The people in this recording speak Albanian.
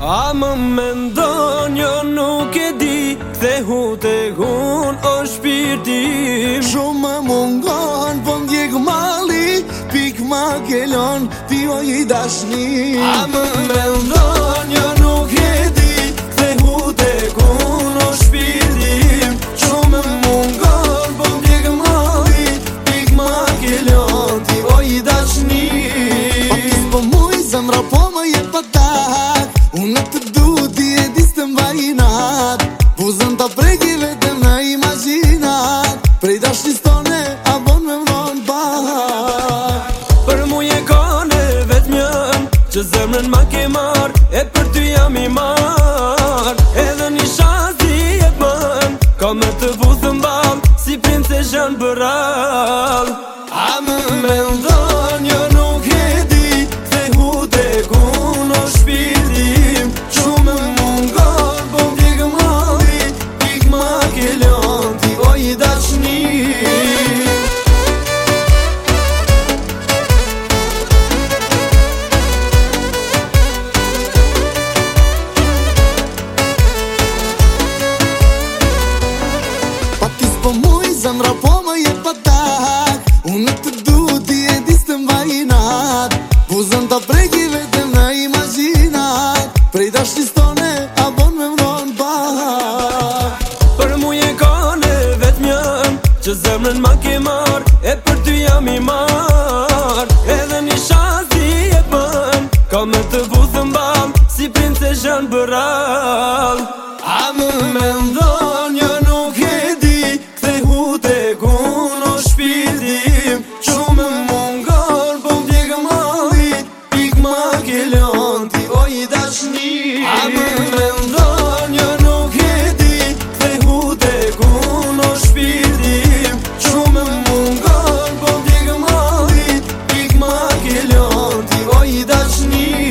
A më jo nuk e di Kthe të gun o shpirtim më mungon për po mdjegë mali Pik ma kelon ti o i dashni A më jo nuk e di Kthe rapo o shpirtim mungon po mali ma ti dashni po Shishtone, abon me më ronë Për Për muje kone vetëmjën Që zemrën ma ke marr E për ty jam i marr Edhe një shashti e përën Ka me të vuzën bërë Si prinses janë A më me ndonë, jo nuk e ku në shpirtim po ma ke zemra po më je patak Unë të du ti e disë të mbajinat Buzën të pregi vetëm në imaginat Prej të ashtis tone, a bon me mron bak Për mu je kone vetëm mjën Që zemrën ma ke marë E për ty jam i marë Edhe një shazi e pën Ka me të buzën bam Si princeshën bëral A më mendë Leon oj o dashni